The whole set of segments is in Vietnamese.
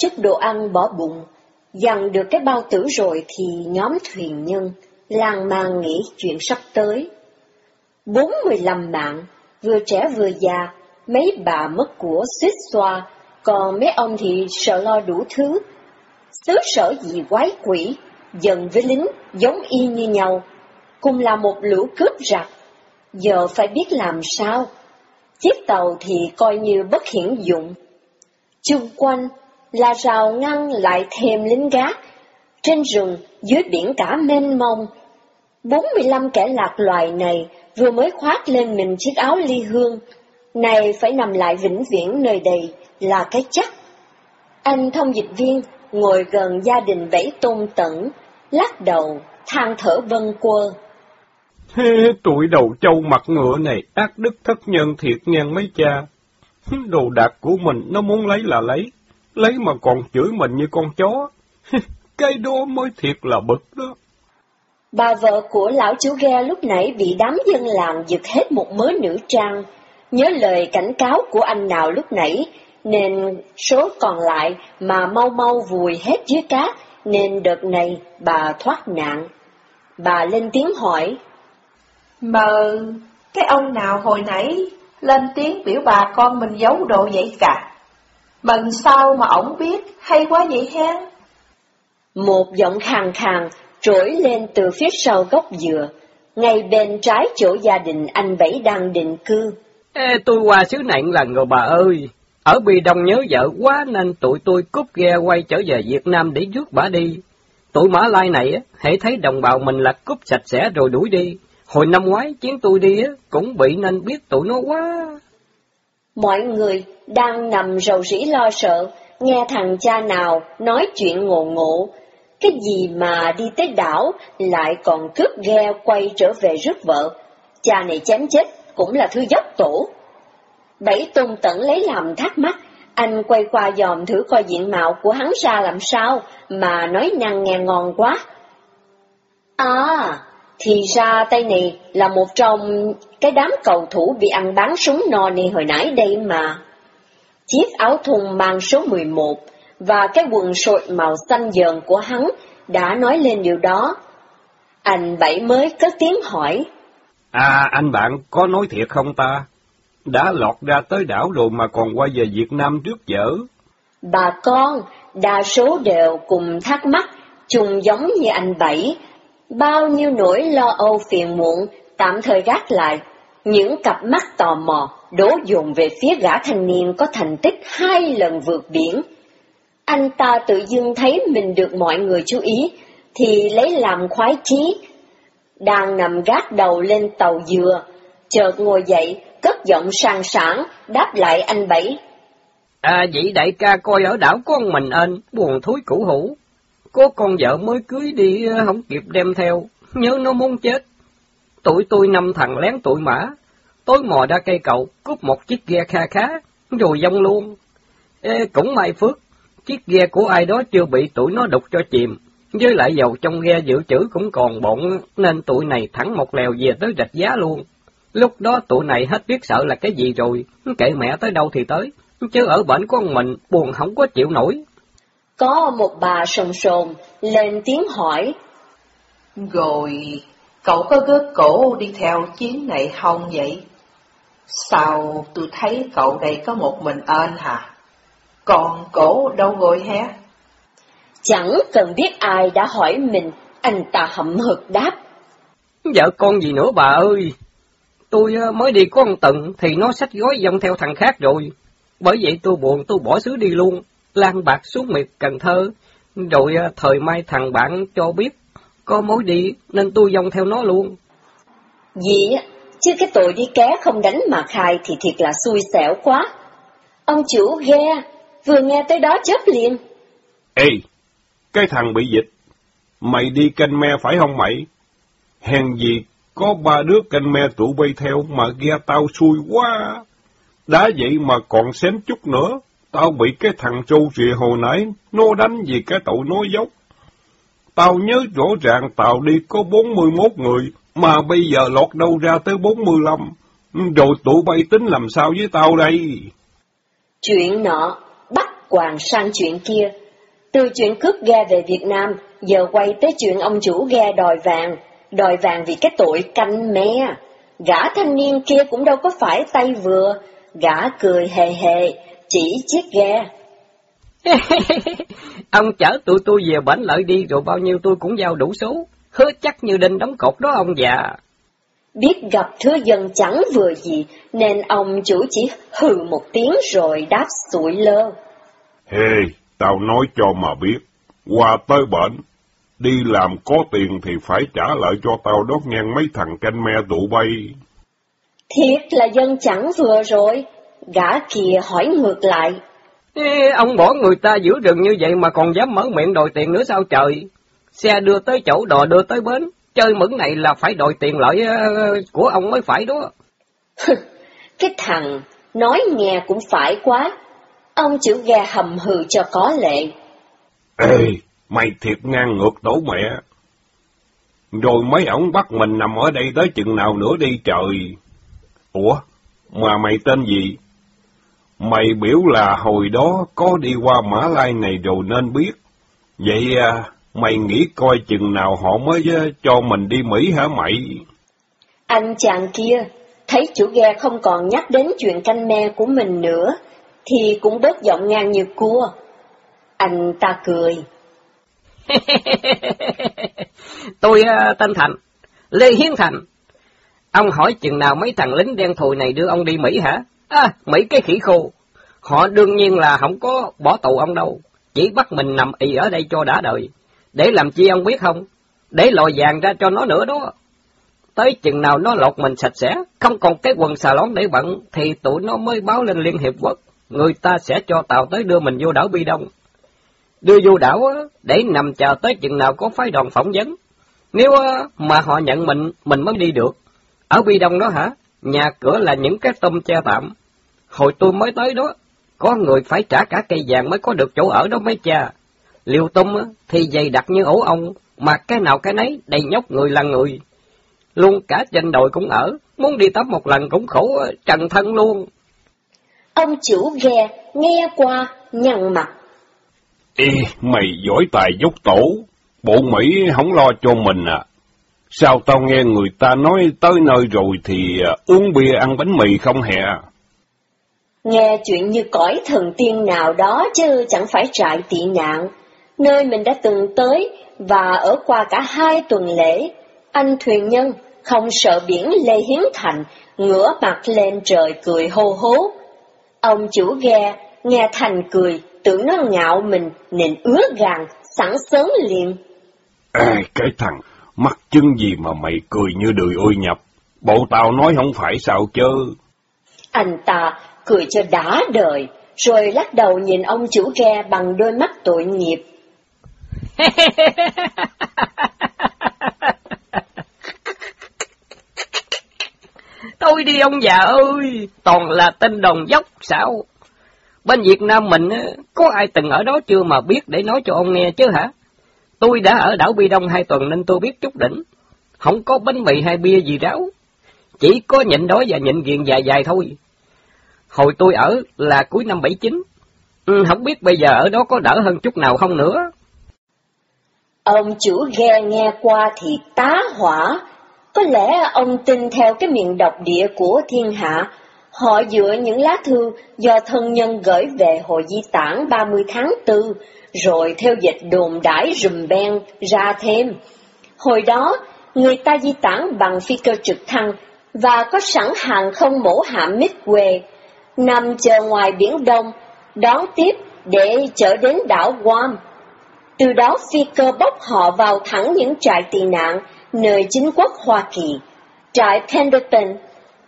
chút chất đồ ăn bỏ bụng, dằn được cái bao tử rồi thì nhóm thuyền nhân lang mang nghĩ chuyện sắp tới. Bốn mươi lăm mạng, vừa trẻ vừa già, mấy bà mất của xuyết xoa, còn mấy ông thì sợ lo đủ thứ. Xứ sở gì quái quỷ, dần với lính giống y như nhau, cùng là một lũ cướp giặc. Giờ phải biết làm sao. Chiếc tàu thì coi như bất hiển dụng. Chung quanh là rào ngăn lại thêm lính gác. Trên rừng, dưới biển cả mênh mông, 45 kẻ lạc loài này vừa mới khoác lên mình chiếc áo ly hương, này phải nằm lại vĩnh viễn nơi đây là cái chắc. Anh thông dịch viên ngồi gần gia đình bảy tôn tẩn, lắc đầu, than thở vân quơ. thế tuổi đầu châu mặt ngựa này ác đức thất nhân thiệt ngang mấy cha. Đồ đạc của mình nó muốn lấy là lấy, lấy mà còn chửi mình như con chó. Cái đó mới thiệt là bực đó. Bà vợ của lão chú ghe lúc nãy bị đám dân làng giật hết một mớ nữ trang, nhớ lời cảnh cáo của anh nào lúc nãy, nên số còn lại mà mau mau vùi hết dưới cát, nên đợt này bà thoát nạn. Bà lên tiếng hỏi. Mờ, cái ông nào hồi nãy lên tiếng biểu bà con mình giấu đồ vậy cả. Mần sao mà ổng biết, hay quá vậy hen? Một giọng khàn khàn trỗi lên từ phía sau gốc dừa, ngay bên trái chỗ gia đình anh Bảy đang định cư. Ê, tôi qua xứ này lần rồi bà ơi. Ở Bi Đông nhớ vợ quá nên tụi tôi cúp ghe quay trở về Việt Nam để rước bà đi. Tụi Mã Lai này, hãy thấy đồng bào mình là cúp sạch sẽ rồi đuổi đi. Hồi năm ngoái chuyến tôi đi cũng bị nên biết tụi nó quá. Mọi người đang nằm rầu rĩ lo sợ, nghe thằng cha nào nói chuyện ngộ ngộ, cái gì mà đi tới đảo lại còn cướp ghe quay trở về rước vợ, cha này chém chết cũng là thứ dốc tổ. Bảy tung tận lấy làm thắc mắc, anh quay qua dòm thử coi diện mạo của hắn ra làm sao, mà nói năng nghe ngon quá. À, thì ra tay này là một trong cái đám cầu thủ bị ăn bắn súng no này hồi nãy đây mà. Chiếc áo thun mang số 11 và cái quần sội màu xanh dờn của hắn đã nói lên điều đó. Anh Bảy mới cất tiếng hỏi. À, anh bạn có nói thiệt không ta? Đã lọt ra tới đảo rồi mà còn quay về Việt Nam trước dở. Bà con, đa số đều cùng thắc mắc, chung giống như anh Bảy. Bao nhiêu nỗi lo âu phiền muộn, tạm thời gác lại. Những cặp mắt tò mò đổ dồn về phía gã thanh niên có thành tích hai lần vượt biển. Anh ta tự dưng thấy mình được mọi người chú ý, thì lấy làm khoái chí. Đang nằm gác đầu lên tàu dừa, chợt ngồi dậy, cất giọng sang sảng, đáp lại anh Bảy. À vậy đại ca coi ở đảo con mình anh, buồn thúi cũ hủ. Có con vợ mới cưới đi, ờ, không kịp đem theo, nhớ nó muốn chết. Tụi tôi năm thằng lén tụi mã, tối mò ra cây cầu, cướp một chiếc ghe kha khá, rồi dông luôn. Ê, cũng may phước, chiếc ghe của ai đó chưa bị tụi nó đục cho chìm, với lại dầu trong ghe dự trữ cũng còn bọn nên tụi này thẳng một lèo về tới rạch giá luôn. Lúc đó tụi này hết biết sợ là cái gì rồi, kệ mẹ tới đâu thì tới, chứ ở bệnh con mình buồn không có chịu nổi. Có một bà sồn sồn lên tiếng hỏi. Rồi, cậu có gớt cổ đi theo chuyến này không vậy? Sao tôi thấy cậu đây có một mình ơn hả? Còn cổ đâu rồi hả? Chẳng cần biết ai đã hỏi mình, anh ta hậm hực đáp. Vợ con gì nữa bà ơi? Tôi mới đi có một tận thì nó xách gói dông theo thằng khác rồi. Bởi vậy tôi buồn tôi bỏ xứ đi luôn, lan bạc xuống miệt Cần Thơ. Rồi thời mai thằng bạn cho biết có mối đi nên tôi dông theo nó luôn. Gì chứ cái tội đi ké không đánh mà khai thì thiệt là xui xẻo quá. Ông chủ ghe, vừa nghe tới đó chớp liền. Ê, cái thằng bị dịch, mày đi canh me phải không mày? Hèn gì có ba đứa canh me tụ bay theo mà ghe tao xui quá. Đã vậy mà còn xém chút nữa, tao bị cái thằng trâu trì hồi nãy, nó đánh vì cái tội nói dốc. Tao nhớ rõ ràng tao đi có 41 người, mà bây giờ lọt đâu ra tới 45. Rồi tụi bay tính làm sao với tao đây? Chuyện nọ bắt quàng sang chuyện kia. Từ chuyện cướp ghe về Việt Nam, giờ quay tới chuyện ông chủ ghe đòi vàng, đòi vàng vì cái tội canh me. Gã thanh niên kia cũng đâu có phải tay vừa, gã cười hề hề, chỉ chiếc ghe. ông chở tụi tôi về bển lợi đi rồi bao nhiêu tôi cũng giao đủ số, hứa chắc như đinh đóng cột đó ông già. Biết gặp thứ dân chẳng vừa gì, nên ông chủ chỉ hừ một tiếng rồi đáp sụi lơ. Hê, hey, tao nói cho mà biết, qua tới bển, đi làm có tiền thì phải trả lại cho tao đốt ngang mấy thằng canh me tụ bay. Thiệt là dân chẳng vừa rồi, gã kia hỏi ngược lại. Ê, ông bỏ người ta giữa rừng như vậy mà còn dám mở miệng đòi tiền nữa sao trời? Xe đưa tới chỗ đò đưa tới bến, chơi mượn này là phải đòi tiền lợi của ông mới phải đó. cái thằng nói nghe cũng phải quá. Ông chữ gà hầm hừ cho có lệ. Ê, mày thiệt ngang ngược tổ mẹ. Rồi mấy ổng bắt mình nằm ở đây tới chừng nào nữa đi trời. Ủa, mà mày tên gì? Mày biểu là hồi đó có đi qua Mã Lai này rồi nên biết. Vậy à, mày nghĩ coi chừng nào họ mới cho mình đi Mỹ hả mày? Anh chàng kia, thấy chủ ghe không còn nhắc đến chuyện canh me của mình nữa, thì cũng bớt giọng ngang như cua. Anh ta cười. Tôi uh, tên Thành, Lê Hiến Thành. Ông hỏi chừng nào mấy thằng lính đen thùi này đưa ông đi Mỹ hả? À, mấy cái khỉ khô. Họ đương nhiên là không có bỏ tù ông đâu, chỉ bắt mình nằm y ở đây cho đã đời. Để làm chi ông biết không? Để lòi vàng ra cho nó nữa đó. Tới chừng nào nó lột mình sạch sẽ, không còn cái quần xà lón để bận, thì tụi nó mới báo lên Liên Hiệp Quốc. Người ta sẽ cho tàu tới đưa mình vô đảo Bi Đông. Đưa vô đảo để nằm chờ tới chừng nào có phái đoàn phỏng vấn. Nếu mà họ nhận mình, mình mới đi được. Ở Bi Đông đó hả? Nhà cửa là những cái tôm che tạm. Hồi tôi mới tới đó, có người phải trả cả cây vàng mới có được chỗ ở đó mấy cha. Liêu tung thì dày đặc như ổ ong, mà cái nào cái nấy đầy nhóc người là người. Luôn cả trên đồi cũng ở, muốn đi tắm một lần cũng khổ trần thân luôn. Ông chủ ghe nghe qua, nhăn mặt. Ê, mày giỏi tài dốc tổ, bộ Mỹ không lo cho mình à. Sao tao nghe người ta nói tới nơi rồi thì à, uống bia ăn bánh mì không hẹ? Nghe chuyện như cõi thần tiên nào đó chứ chẳng phải trại tị nạn, nơi mình đã từng tới và ở qua cả hai tuần lễ. Anh thuyền nhân không sợ biển Lê Hiến Thành, ngửa mặt lên trời cười hô hố. Ông chủ ghe nghe Thành cười, tưởng nó ngạo mình nên ứa gàng, sẵn sớm liền. Ê, cái thằng, mắc chân gì mà mày cười như đười ôi nhập, bộ tao nói không phải sao chứ. Anh ta cười cho đã đời, rồi lắc đầu nhìn ông chủ ghe bằng đôi mắt tội nghiệp. Tôi đi ông già ơi, toàn là tên đồng dốc sao? Bên Việt Nam mình có ai từng ở đó chưa mà biết để nói cho ông nghe chứ hả? Tôi đã ở đảo Bi Đông hai tuần nên tôi biết chút đỉnh. Không có bánh mì hay bia gì ráo. Chỉ có nhịn đói và nhịn ghiền dài dài thôi. Hồi tôi ở là cuối năm 79. Ừ, không biết bây giờ ở đó có đỡ hơn chút nào không nữa. Ông chủ ghe nghe qua thì tá hỏa. Có lẽ ông tin theo cái miệng độc địa của thiên hạ. Họ dựa những lá thư do thân nhân gửi về hội Di Tản 30 tháng 4, rồi theo dịch đồn đãi rùm beng ra thêm. Hồi đó, người ta di tản bằng phi cơ trực thăng và có sẵn hàng không mẫu hạm Midway nằm chờ ngoài Biển Đông, đón tiếp để chở đến đảo Guam. Từ đó phi cơ bốc họ vào thẳng những trại tị nạn nơi chính quốc Hoa Kỳ. Trại Pendleton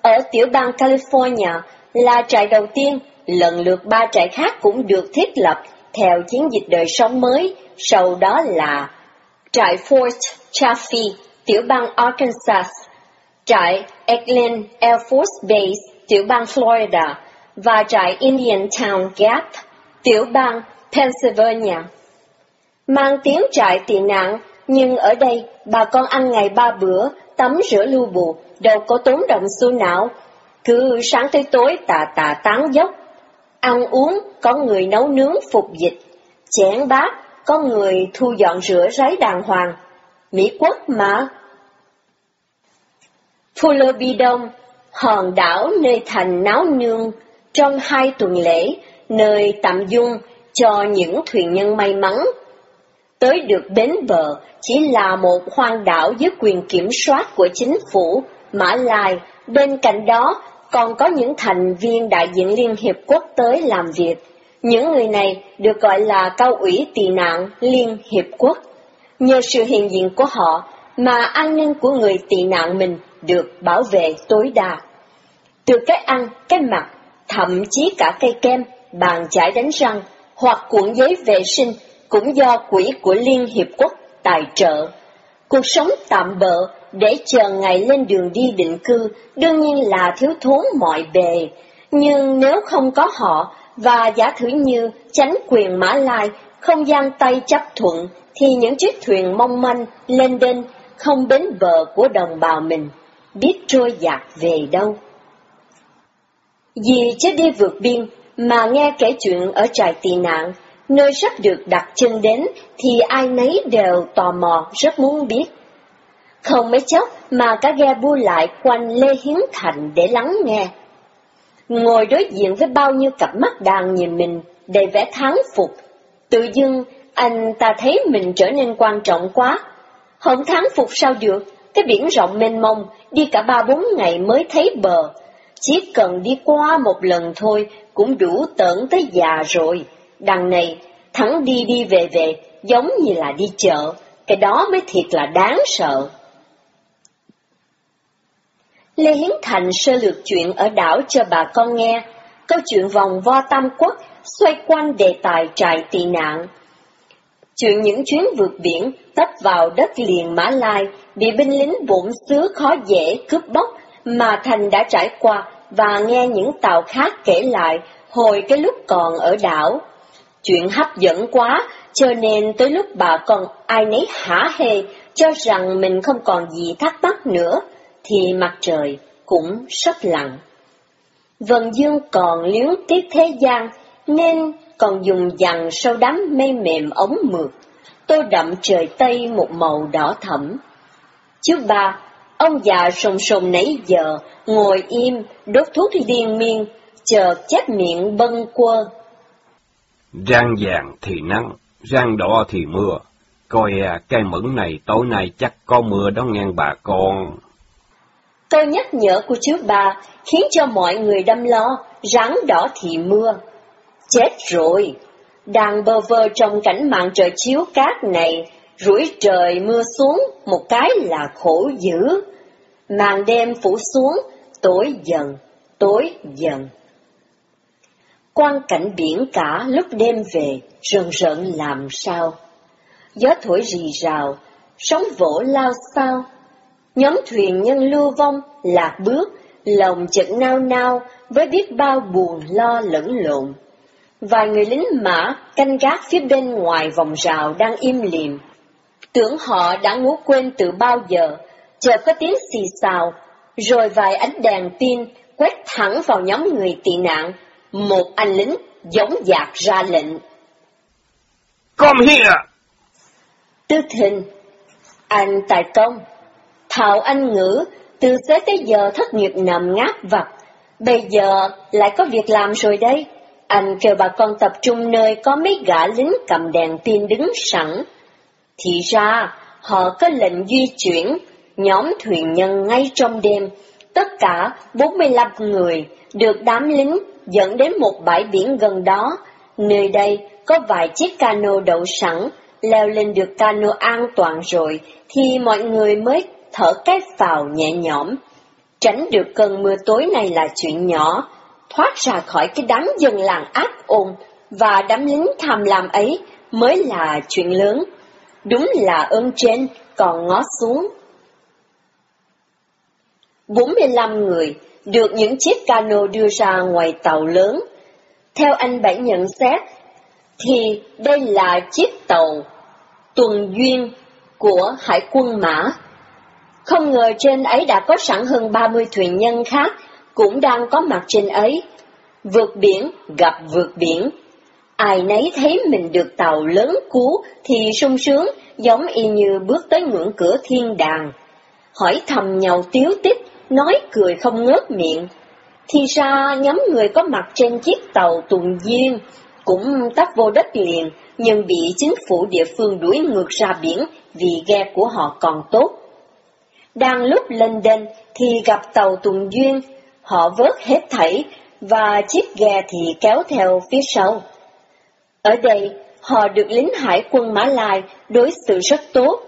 ở tiểu bang California là trại đầu tiên, lần lượt ba trại khác cũng được thiết lập theo chiến dịch đời sống mới, sau đó là trại Fort Chaffee, tiểu bang Arkansas, trại Eglin Air Force Base, tiểu bang Florida, và trại Indian Town Gap, tiểu bang Pennsylvania. Mang tiếng trại tị nạn, nhưng ở đây bà con ăn ngày ba bữa, tắm rửa lưu bù, đâu có tốn đồng xu não. cứ sáng tới tối tà tà tán dốc. Ăn uống có người nấu nướng phục dịch, chén bát có người thu dọn rửa ráy đàng hoàng. Mỹ quốc mà. Phulobidon, hòn đảo nơi thành náo nương trong hai tuần lễ, nơi tạm dung cho những thuyền nhân may mắn. Tới được bến bờ chỉ là một hoang đảo dưới quyền kiểm soát của chính phủ Mã Lai, bên cạnh đó còn có những thành viên đại diện Liên Hiệp Quốc tới làm việc. Những người này được gọi là cao ủy tị nạn Liên Hiệp Quốc. Nhờ sự hiện diện của họ mà an ninh của người tị nạn mình được bảo vệ tối đa. Từ cái ăn, cái mặc, thậm chí cả cây kem, bàn chải đánh răng hoặc cuộn giấy vệ sinh cũng do quỹ của Liên Hiệp Quốc tài trợ. Cuộc sống tạm bợ để chờ ngày lên đường đi định cư đương nhiên là thiếu thốn mọi bề, nhưng nếu không có họ và giả thử như chánh quyền Mã Lai không gian tay chấp thuận thì những chiếc thuyền mong manh lên đên không đến bờ của đồng bào mình, biết trôi dạt về đâu. Vì chết đi vượt biên mà nghe kể chuyện ở trại tị nạn, nơi sắp được đặt chân đến thì ai nấy đều tò mò rất muốn biết. Không mấy chốc mà cả ghe bu lại quanh Lê Hiến Thành để lắng nghe. Ngồi đối diện với bao nhiêu cặp mắt đang nhìn mình, đầy vẻ thắng phục. Tự dưng, anh ta thấy mình trở nên quan trọng quá. Không thắng phục sao được, cái biển rộng mênh mông, đi cả ba bốn ngày mới thấy bờ. Chỉ cần đi qua một lần thôi cũng đủ tởn tới già rồi. Đằng này, thắng đi đi về về, giống như là đi chợ, cái đó mới thiệt là đáng sợ. Lê Hiến Thành sơ lược chuyện ở đảo cho bà con nghe, câu chuyện vòng vo tam quốc xoay quanh đề tài trại tị nạn. Chuyện những chuyến vượt biển tấp vào đất liền Mã Lai bị binh lính bổn xứ khó dễ cướp bóc mà Thành đã trải qua và nghe những tàu khác kể lại hồi cái lúc còn ở đảo. Chuyện hấp dẫn quá, cho nên tới lúc bà con ai nấy hả hê, cho rằng mình không còn gì thắc mắc nữa, thì mặt trời cũng sắp lặn. vân dương còn liếu tiếc thế gian, nên còn dùng dằn sau đám mây mềm ống mượt, tô đậm trời Tây một màu đỏ thẫm. Chứ ba, ông già sùng sùng nãy giờ, ngồi im, đốt thuốc liên miên, chợt chép miệng bâng quơ. Rang vàng thì nắng, rang đỏ thì mưa, coi à, cây mẫn này tối nay chắc có mưa đó ngang bà con. Câu nhắc nhở của chú bà khiến cho mọi người đâm lo, rắn đỏ thì mưa. Chết rồi! Đang bơ vơ trong cảnh mạng trời chiếu cát này, rủi trời mưa xuống, một cái là khổ dữ. Màn đêm phủ xuống, tối dần, tối dần. Quan cảnh biển cả lúc đêm về, rần rợn làm sao? Gió thổi rì rào, sóng vỗ lao sao, Nhóm thuyền nhân lưu vong, lạc bước, lòng chợt nao nao với biết bao buồn lo lẫn lộn. Vài người lính mã canh gác phía bên ngoài vòng rào đang im lìm. Tưởng họ đã ngủ quên từ bao giờ, chợt có tiếng xì xào, rồi vài ánh đèn pin quét thẳng vào nhóm người tị nạn. Một anh lính giống dạc ra lệnh. Come here! Tư thình, anh tài công, Thạo Anh ngữ, từ xế tới giờ thất nghiệp nằm ngáp vặt, bây giờ lại có việc làm rồi đây. Anh kêu bà con tập trung nơi có mấy gã lính cầm đèn pin đứng sẵn. Thì ra, họ có lệnh di chuyển, nhóm thuyền nhân ngay trong đêm, tất cả 45 người được đám lính dẫn đến một bãi biển gần đó. Nơi đây có vài chiếc cano đậu sẵn, leo lên được cano an toàn rồi thì mọi người mới thở cái vào nhẹ nhõm. Tránh được cơn mưa tối này là chuyện nhỏ, thoát ra khỏi cái đám dân làng ác ôn và đám lính tham lam ấy mới là chuyện lớn. Đúng là ơn trên còn ngó xuống. 45 người được những chiếc cano đưa ra ngoài tàu lớn. Theo anh Bảy nhận xét, thì đây là chiếc tàu tuần duyên của Hải quân Mã không ngờ trên ấy đã có sẵn hơn 30 thuyền nhân khác, cũng đang có mặt trên ấy. Vượt biển gặp vượt biển, ai nấy thấy mình được tàu lớn cứu thì sung sướng, giống y như bước tới ngưỡng cửa thiên đàng. Hỏi thầm nhau tiếu tích, nói cười không ngớt miệng. Thì ra nhóm người có mặt trên chiếc tàu tuần duyên, cũng tấp vô đất liền, nhưng bị chính phủ địa phương đuổi ngược ra biển vì ghe của họ còn tốt. Đang lúc lên đên thì gặp tàu tuần duyên, họ vớt hết thảy và chiếc ghe thì kéo theo phía sau. Ở đây, họ được lính hải quân Mã Lai đối xử rất tốt,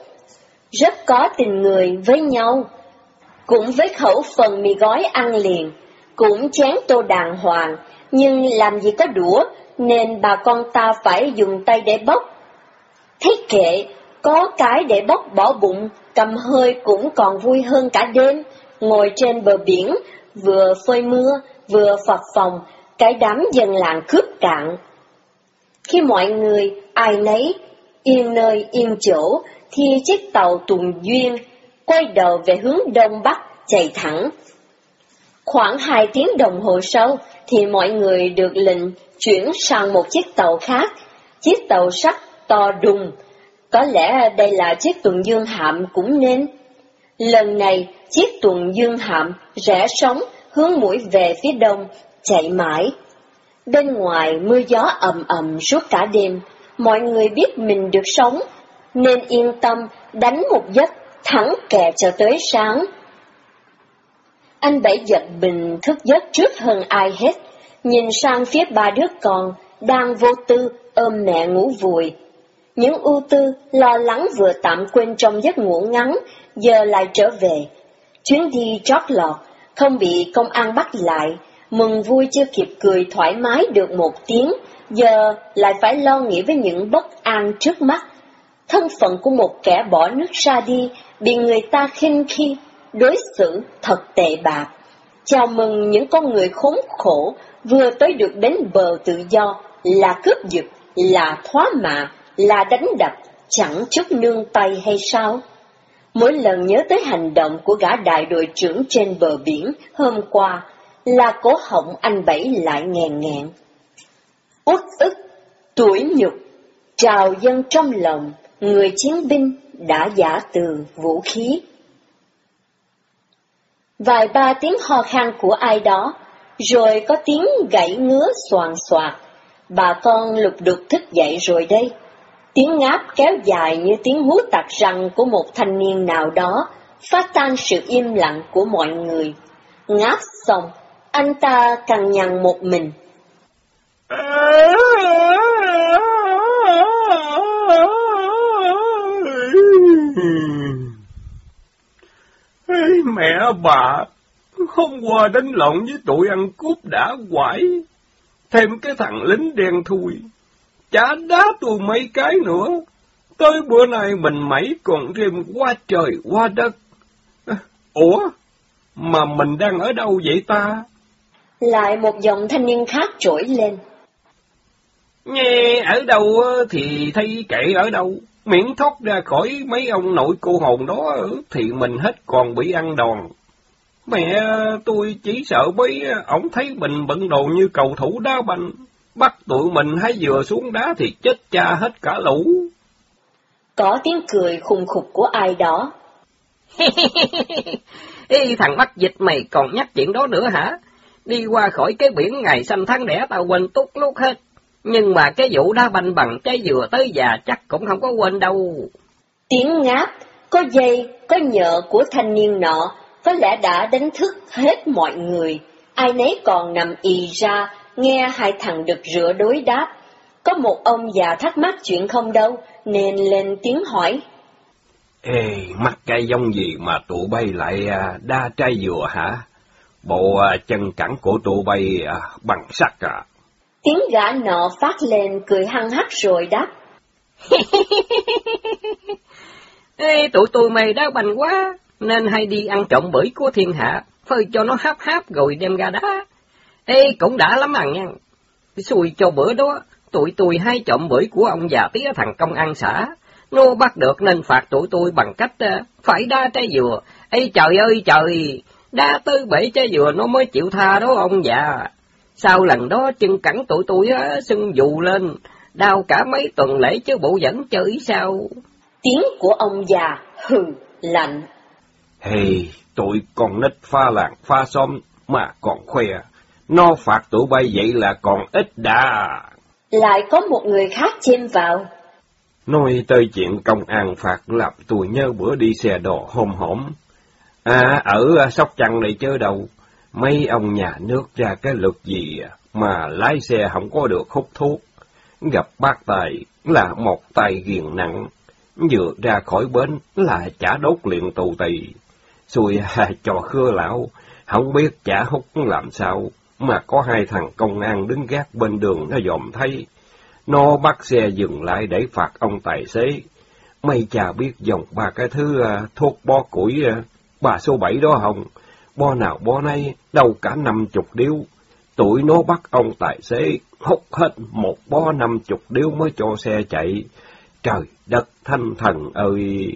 rất có tình người với nhau. Cũng với khẩu phần mì gói ăn liền, cũng chén tô đàng hoàng, nhưng làm gì có đũa, nên bà con ta phải dùng tay để bóc. Thế kệ, có cái để bóc bỏ bụng, cầm hơi cũng còn vui hơn cả đêm, ngồi trên bờ biển, vừa phơi mưa, vừa phật phòng, cái đám dân làng cướp cạn. Khi mọi người, ai nấy, yên nơi yên chỗ, thì chiếc tàu Tùng Duyên quay đầu về hướng đông bắc, chạy thẳng. Khoảng hai tiếng đồng hồ sau, thì mọi người được lệnh chuyển sang một chiếc tàu khác, chiếc tàu sắt to đùng. Có lẽ đây là chiếc tuần dương hạm cũng nên. Lần này, chiếc tuần dương hạm rẽ sóng hướng mũi về phía đông, chạy mãi. Bên ngoài mưa gió ầm ầm suốt cả đêm, mọi người biết mình được sống, nên yên tâm đánh một giấc thẳng kè cho tới sáng. Anh Bảy giật bình thức giấc trước hơn ai hết, nhìn sang phía ba đứa con, đang vô tư ôm mẹ ngủ vùi. Những ưu tư, lo lắng vừa tạm quên trong giấc ngủ ngắn, giờ lại trở về. Chuyến đi trót lọt, không bị công an bắt lại, mừng vui chưa kịp cười thoải mái được một tiếng, giờ lại phải lo nghĩ với những bất an trước mắt. Thân phận của một kẻ bỏ nước ra đi, bị người ta khinh khi, đối xử thật tệ bạc. Chào mừng những con người khốn khổ, vừa tới được đến bờ tự do, là cướp giật, là thoá mạ, là đánh đập, chẳng chút nương tay hay sao? Mỗi lần nhớ tới hành động của gã đại đội trưởng trên bờ biển hôm qua, là cổ họng anh Bảy lại nghèn nghẹn. Uất ức, tuổi nhục, trào dân trong lòng, người chiến binh đã giả từ vũ khí. Vài ba tiếng ho khan của ai đó, rồi có tiếng gãy ngứa soàn soạt. Bà con lục đục thức dậy rồi đây. Tiếng ngáp kéo dài như tiếng hú tạc răng của một thanh niên nào đó, phá tan sự im lặng của mọi người. Ngáp xong, anh ta cằn nhằn một mình. Mẹ bà, hôm qua đánh lộn với tụi ăn cướp đã quải, thêm cái thằng lính đen thui, chả đá tôi mấy cái nữa. Tới bữa nay mình mẩy còn thêm qua trời qua đất. Ủa, mà mình đang ở đâu vậy ta? Lại một dòng thanh niên khác trỗi lên. Nghe ở đâu thì thấy kệ ở đâu, miễn thoát ra khỏi mấy ông nội cô hồn đó thì mình hết còn bị ăn đòn. Mẹ tôi chỉ sợ mấy ổng thấy mình bận đồ như cầu thủ đá banh, bắt tụi mình hay vừa xuống đá thì chết cha hết cả lũ. Có tiếng cười khùng khục của ai đó. Ê, thằng bắt dịch mày còn nhắc chuyện đó nữa hả? Đi qua khỏi cái biển ngày xanh tháng đẻ tao quên tút lúc hết. Nhưng mà cái vụ đá banh bằng trái dừa tới già chắc cũng không có quên đâu. Tiếng ngáp, có dây, có nhợ của thanh niên nọ, có lẽ đã đánh thức hết mọi người. Ai nấy còn nằm ì ra, nghe hai thằng đực rửa đối đáp. Có một ông già thắc mắc chuyện không đâu, nên lên tiếng hỏi. Ê, mắt cây dông gì mà tụ bay lại à, đa trái dừa hả? Bộ à, chân cẳng của tụ bay à, bằng sắt à? Tiếng gã nọ phát lên cười hăng hắc rồi đáp. Ê, tụi tôi mày đá bành quá, nên hay đi ăn trộm bưởi của thiên hạ, phơi cho nó háp háp rồi đem ra đá. Ê, cũng đã lắm à nha. Xui cho bữa đó, tụi tôi hay trộm bưởi của ông già tía thằng công an xã. Nó bắt được nên phạt tụi tôi bằng cách phải đá trái dừa. Ê trời ơi trời, đá tới bể trái dừa nó mới chịu tha đó ông già. Sau lần đó chân cẳng tụi tôi á, sưng dù lên, đau cả mấy tuần lễ chứ bộ vẫn chơi sao? Tiếng của ông già hừ lạnh. Hey, tụi con nít pha làng pha xóm mà còn khoe. Nó phạt tụi bay vậy là còn ít đã. Lại có một người khác chêm vào. Nói tới chuyện công an phạt làm tôi nhớ bữa đi xe đò hôm hổm. À, ở à, Sóc Trăng này chơi đâu, mấy ông nhà nước ra cái luật gì à, mà lái xe không có được hút thuốc. Gặp bác tài là một tay ghiền nặng, vừa ra khỏi bến là chả đốt liền tù tì. Xui à, trò khưa lão, không biết chả hút làm sao, mà có hai thằng công an đứng gác bên đường nó dòm thấy. Nó bắt xe dừng lại để phạt ông tài xế. Mày chả biết dòng ba cái thứ à, thuốc bó củi bà số bảy đó hồng Bo nào bo nay đâu cả năm chục điếu. Tụi nó bắt ông tài xế hút hết một bó năm chục điếu mới cho xe chạy. Trời đất thanh thần ơi!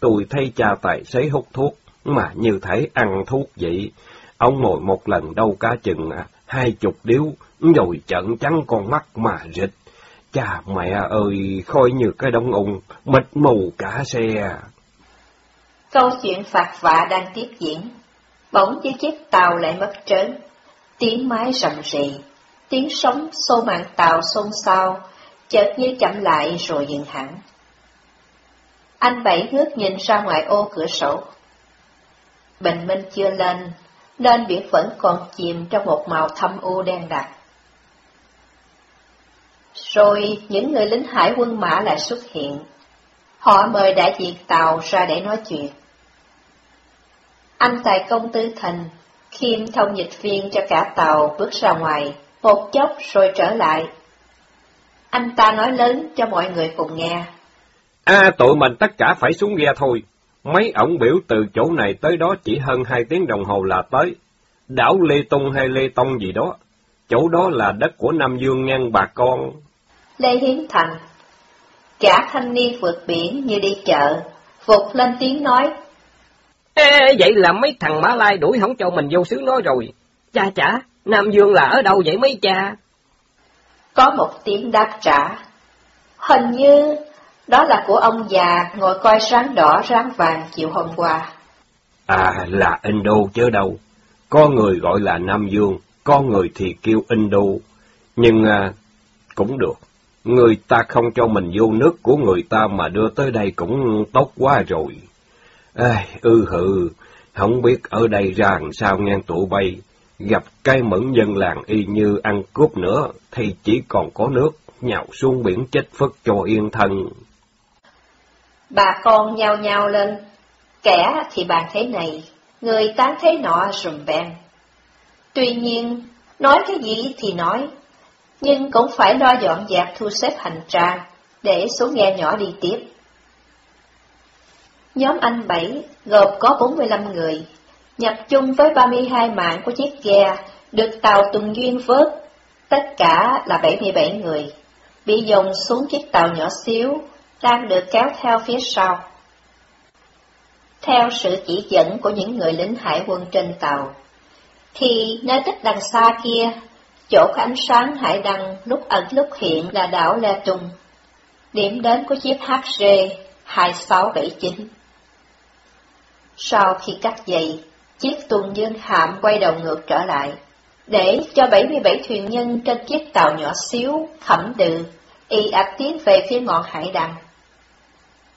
Tôi thấy cha tài xế hút thuốc, mà như thể ăn thuốc vậy. Ông ngồi một lần đâu cả chừng à, hai chục điếu, rồi trận trắng con mắt mà rịch. Cha mẹ ơi, khôi như cái đông ung, mịt mù cả xe. À. Câu chuyện phạt vạ đang tiếp diễn. Bỗng chiếc chiếc tàu lại mất trớn. Tiếng mái rầm rì, tiếng sóng xô mạng tàu xôn xao, chợt như chậm lại rồi dừng hẳn. Anh Bảy ngước nhìn ra ngoài ô cửa sổ. Bình minh chưa lên, nên biển vẫn còn chìm trong một màu thâm u đen đặc. Rồi những người lính hải quân mã lại xuất hiện. Họ mời đại diện tàu ra để nói chuyện. Anh tài công tư thành, khiêm thông dịch viên cho cả tàu bước ra ngoài, một chốc rồi trở lại. Anh ta nói lớn cho mọi người cùng nghe. À, tụi mình tất cả phải xuống ghe thôi. Mấy ổng biểu từ chỗ này tới đó chỉ hơn hai tiếng đồng hồ là tới. Đảo Lê Tung hay Lê Tông gì đó. Chỗ đó là đất của Nam Dương ngang bà con. Lê Hiến Thành Cả thanh niên vượt biển như đi chợ, vụt lên tiếng nói. Ê, vậy là mấy thằng Mã Lai đuổi không cho mình vô xứ nó rồi. Cha chả, Nam Dương là ở đâu vậy mấy cha? Có một tiếng đáp trả. Hình như đó là của ông già ngồi coi sáng đỏ ráng vàng chiều hôm qua. À, là Indo chứ đâu. Có người gọi là Nam Dương, có người thì kêu Indo. Nhưng à, cũng được. Người ta không cho mình vô nước của người ta mà đưa tới đây cũng tốt quá rồi. Ê, ư hự, không biết ở đây ra làm sao ngang tụ bay, gặp cái mẫn dân làng y như ăn cướp nữa, thì chỉ còn có nước, nhào xuống biển chết phất cho yên thân. Bà con nhao nhao lên, kẻ thì bàn thế này, người tán thế nọ rùm bèn. Tuy nhiên, nói cái gì thì nói, nhưng cũng phải lo dọn dẹp thu xếp hành trang, để số ghe nhỏ đi tiếp. Nhóm anh Bảy gồm có 45 người, nhập chung với 32 mạng của chiếc ghe, được tàu Tùng Duyên vớt, tất cả là 77 người, bị dồn xuống chiếc tàu nhỏ xíu, đang được kéo theo phía sau. Theo sự chỉ dẫn của những người lính hải quân trên tàu, thì nơi tích đằng xa kia Chỗ có ánh sáng hải đăng lúc ẩn lúc hiện là đảo Le Tùng, điểm đến của chiếc HG 2679. Sau khi cắt dây, chiếc tuần dương hạm quay đầu ngược trở lại, để cho 77 thuyền nhân trên chiếc tàu nhỏ xíu, thẩm đừ, y ạch tiến về phía ngọn hải đăng.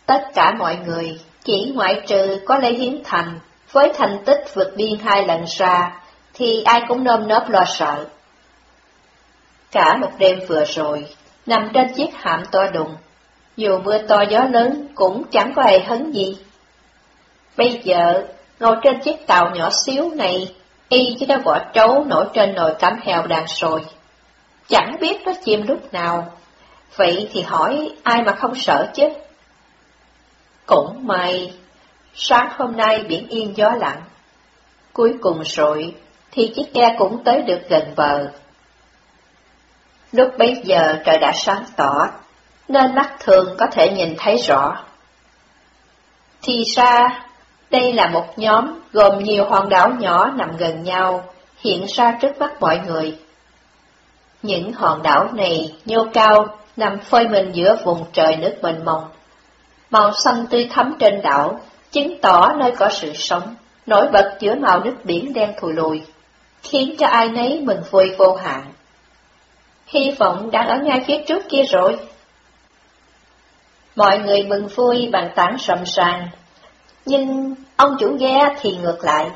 Tất cả mọi người, chỉ ngoại trừ có Lê Hiến Thành, với thành tích vượt biên hai lần ra, thì ai cũng nơm nớp lo sợ. Cả một đêm vừa rồi, nằm trên chiếc hạm to đùng, dù mưa to gió lớn cũng chẳng có ai hấn gì. Bây giờ, ngồi trên chiếc tàu nhỏ xíu này, y chỉ đã vỏ trấu nổi trên nồi cắm heo đang sôi. Chẳng biết nó chìm lúc nào, vậy thì hỏi ai mà không sợ chứ? Cũng may, sáng hôm nay biển yên gió lặng. Cuối cùng rồi, thì chiếc ghe cũng tới được gần bờ. Lúc bấy giờ trời đã sáng tỏ, nên mắt thường có thể nhìn thấy rõ. Thì ra, đây là một nhóm gồm nhiều hòn đảo nhỏ nằm gần nhau, hiện ra trước mắt mọi người. Những hòn đảo này nhô cao, nằm phơi mình giữa vùng trời nước mênh mông. Màu xanh tươi thắm trên đảo, chứng tỏ nơi có sự sống, nổi bật giữa màu nước biển đen thùi lùi, khiến cho ai nấy mừng vui vô hạn. Hy vọng đang ở ngay phía trước kia rồi. Mọi người mừng vui bằng tán sầm sàng, nhưng ông chủ ghe thì ngược lại.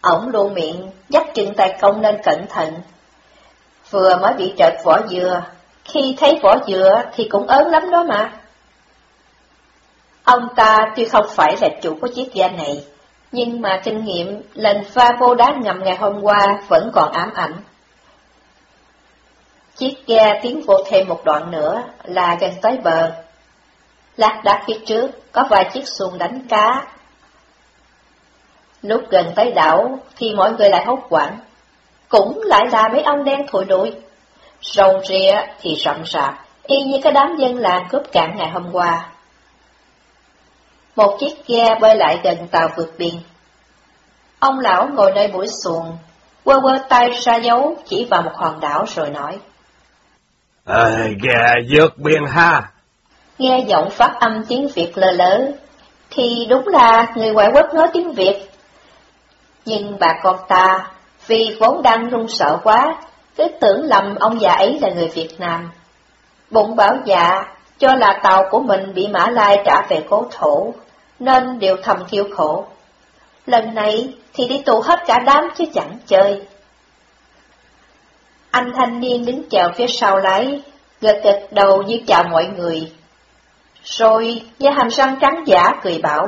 Ông luôn miệng dắt chân tay công nên cẩn thận. Vừa mới bị trật vỏ dừa, khi thấy vỏ dừa thì cũng ớn lắm đó mà. Ông ta tuy không phải là chủ của chiếc ghe này, nhưng mà kinh nghiệm lần pha vô đá ngầm ngày hôm qua vẫn còn ám ảnh. Chiếc ghe tiến vô thêm một đoạn nữa là gần tới bờ. Lát đá phía trước có vài chiếc xuồng đánh cá. Lúc gần tới đảo thì mọi người lại hốt quảng. Cũng lại là mấy ông đen thổi đuôi. Rồng rịa thì rậm rạp, y như cái đám dân làng cướp cạn ngày hôm qua. Một chiếc ghe bơi lại gần tàu vượt biên. Ông lão ngồi nơi mũi xuồng, quơ quơ tay ra dấu chỉ vào một hòn đảo rồi nói. Ờ, à, ghe vượt biên ha. Nghe giọng phát âm tiếng Việt lơ lỡ, thì đúng là người ngoại quốc nói tiếng Việt. Nhưng bà con ta, vì vốn đang run sợ quá, cứ tưởng lầm ông già ấy là người Việt Nam. Bụng bảo dạ, cho là tàu của mình bị Mã Lai trả về cố thổ, nên đều thầm kêu khổ. Lần này thì đi tụ hết cả đám chứ chẳng chơi. Anh thanh niên đứng chào phía sau lái, gật gật đầu như chào mọi người. Rồi, nha hàm răng trắng giả cười bảo.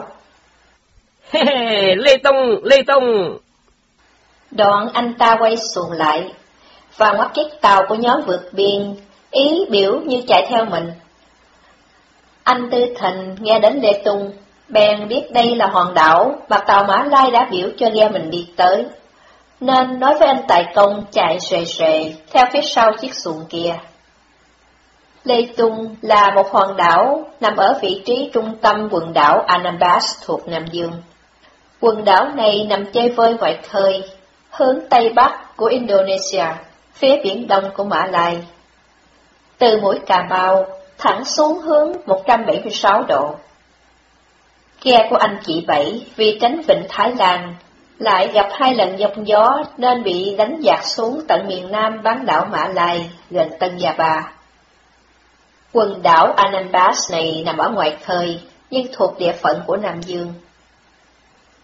Lê Tông, Lê Tông! Đoạn anh ta quay xuồng lại, và ngoắt chiếc tàu của nhóm vượt biên, ý biểu như chạy theo mình. Anh Tư Thành nghe đến Lê Tung, bèn biết đây là hòn đảo mà tàu Mã Lai đã biểu cho ghe mình đi tới, nên nói với anh Tài Công chạy xề xề theo phía sau chiếc xuồng kia. Lê Tung là một hòn đảo nằm ở vị trí trung tâm quần đảo Anambas thuộc Nam Dương. Quần đảo này nằm chơi vơi ngoài khơi, hướng Tây Bắc của Indonesia, phía biển Đông của Mã Lai. Từ mũi Cà Mau, thẳng xuống hướng 176 độ. Ghe của anh chị Bảy vì tránh vịnh Thái Lan, lại gặp hai lần giông gió nên bị đánh dạt xuống tận miền Nam bán đảo Mã Lai, gần Tân Gia Ba. Quần đảo Anambas này nằm ở ngoài khơi, nhưng thuộc địa phận của Nam Dương.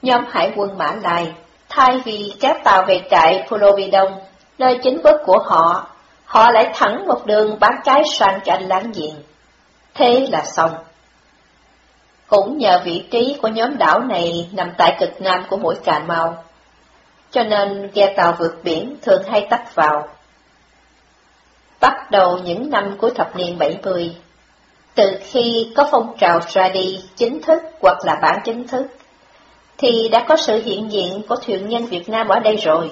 Nhóm hải quân Mã Lai, thay vì các tàu về trại Pulo nơi chính quốc của họ, họ lại thẳng một đường bán cái sang cho anh láng giềng. Thế là xong. Cũng nhờ vị trí của nhóm đảo này nằm tại cực nam của mũi Cà Mau, cho nên ghe tàu vượt biển thường hay tách vào. Bắt đầu những năm cuối thập niên 70, từ khi có phong trào ra đi chính thức hoặc là bản chính thức, thì đã có sự hiện diện của thuyền nhân Việt Nam ở đây rồi.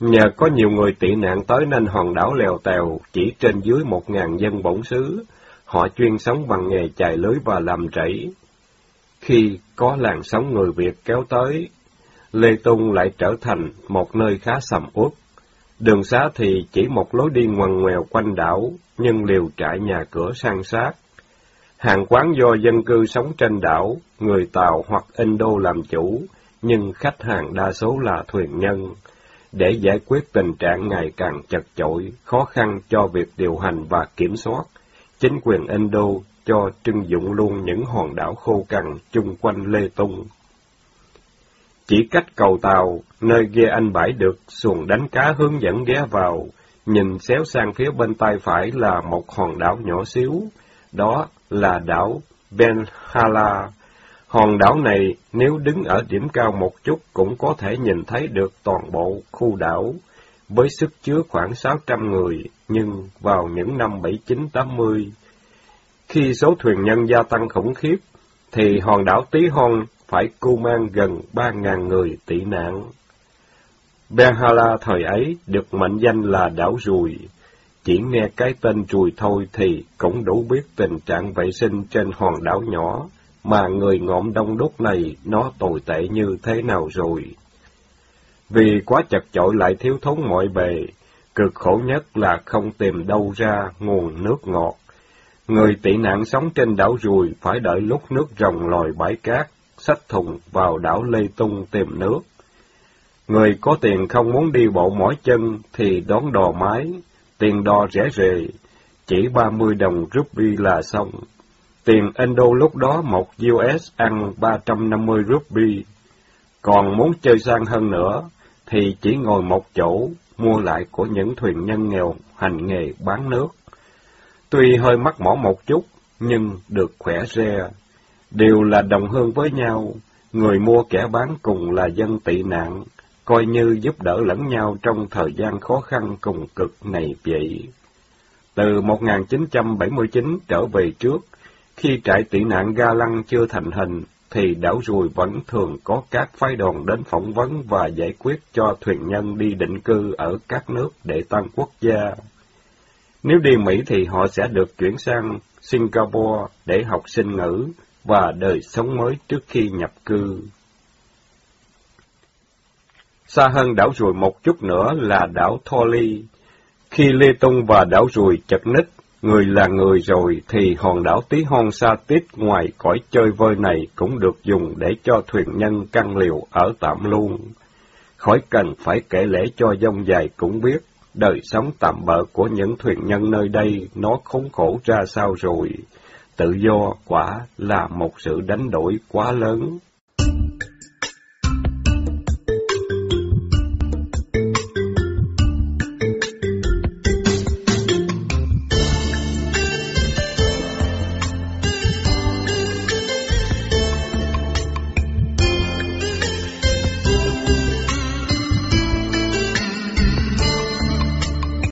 Nhờ có nhiều người tị nạn tới nên hòn đảo lèo tèo chỉ trên dưới một ngàn dân bổn xứ, họ chuyên sống bằng nghề chài lưới và làm rẫy. Khi có làn sóng người Việt kéo tới, Lê Tung lại trở thành một nơi khá sầm uất. Đường xá thì chỉ một lối đi ngoằn ngoèo quanh đảo, nhưng liều trại nhà cửa sang sát. Hàng quán do dân cư sống trên đảo, người Tàu hoặc Indo làm chủ, nhưng khách hàng đa số là thuyền nhân. Để giải quyết tình trạng ngày càng chật chội, khó khăn cho việc điều hành và kiểm soát, chính quyền Indo cho trưng dụng luôn những hòn đảo khô cằn chung quanh Lê Tung. Chỉ cách cầu tàu, nơi ghe anh bãi được xuồng đánh cá hướng dẫn ghé vào, nhìn xéo sang phía bên tay phải là một hòn đảo nhỏ xíu, đó là đảo Benhala. Hòn đảo này nếu đứng ở điểm cao một chút cũng có thể nhìn thấy được toàn bộ khu đảo, với sức chứa khoảng 600 người, nhưng vào những năm 79-80, khi số thuyền nhân gia tăng khủng khiếp, thì hòn đảo Tí Hon phải cu mang gần 3.000 người tị nạn. Benhala thời ấy được mệnh danh là đảo Rùi. Chỉ nghe cái tên Rùi thôi thì cũng đủ biết tình trạng vệ sinh trên hòn đảo nhỏ, mà người ngộm đông đúc này nó tồi tệ như thế nào rồi. Vì quá chật chội lại thiếu thốn mọi bề, Cực khổ nhất là không tìm đâu ra nguồn nước ngọt. Người tị nạn sống trên đảo Rùi phải đợi lúc nước rồng lòi bãi cát, xách thùng vào đảo Lê Tung tìm nước. Người có tiền không muốn đi bộ mỏi chân thì đón đò mái, tiền đò rẻ rề, chỉ ba mươi đồng rupee là xong. Tiền Indo lúc đó một US ăn ba trăm năm mươi rupee. Còn muốn chơi sang hơn nữa, thì chỉ ngồi một chỗ, mua lại của những thuyền nhân nghèo hành nghề bán nước. Tuy hơi mắc mỏ một chút, nhưng được khỏe re. Đều là đồng hương với nhau, người mua kẻ bán cùng là dân tị nạn, coi như giúp đỡ lẫn nhau trong thời gian khó khăn cùng cực này vậy. Từ 1979 trở về trước, khi trại tị nạn Ga Lăng chưa thành hình, thì đảo Rùi vẫn thường có các phái đoàn đến phỏng vấn và giải quyết cho thuyền nhân đi định cư ở các nước để tăng quốc gia. Nếu đi Mỹ thì họ sẽ được chuyển sang Singapore để học sinh ngữ và đời sống mới trước khi nhập cư. Xa hơn đảo Rùi một chút nữa là đảo Tholi. Khi Lê Tung và đảo Rùi chật ních, người là người rồi thì hòn đảo Tí Hon Sa Tít ngoài cõi chơi vơi này cũng được dùng để cho thuyền nhân căn liều ở tạm luôn. Khỏi cần phải kể lễ cho dông dài cũng biết, đời sống tạm bợ của những thuyền nhân nơi đây nó khốn khổ ra sao rồi. Tự do quả là một sự đánh đổi quá lớn.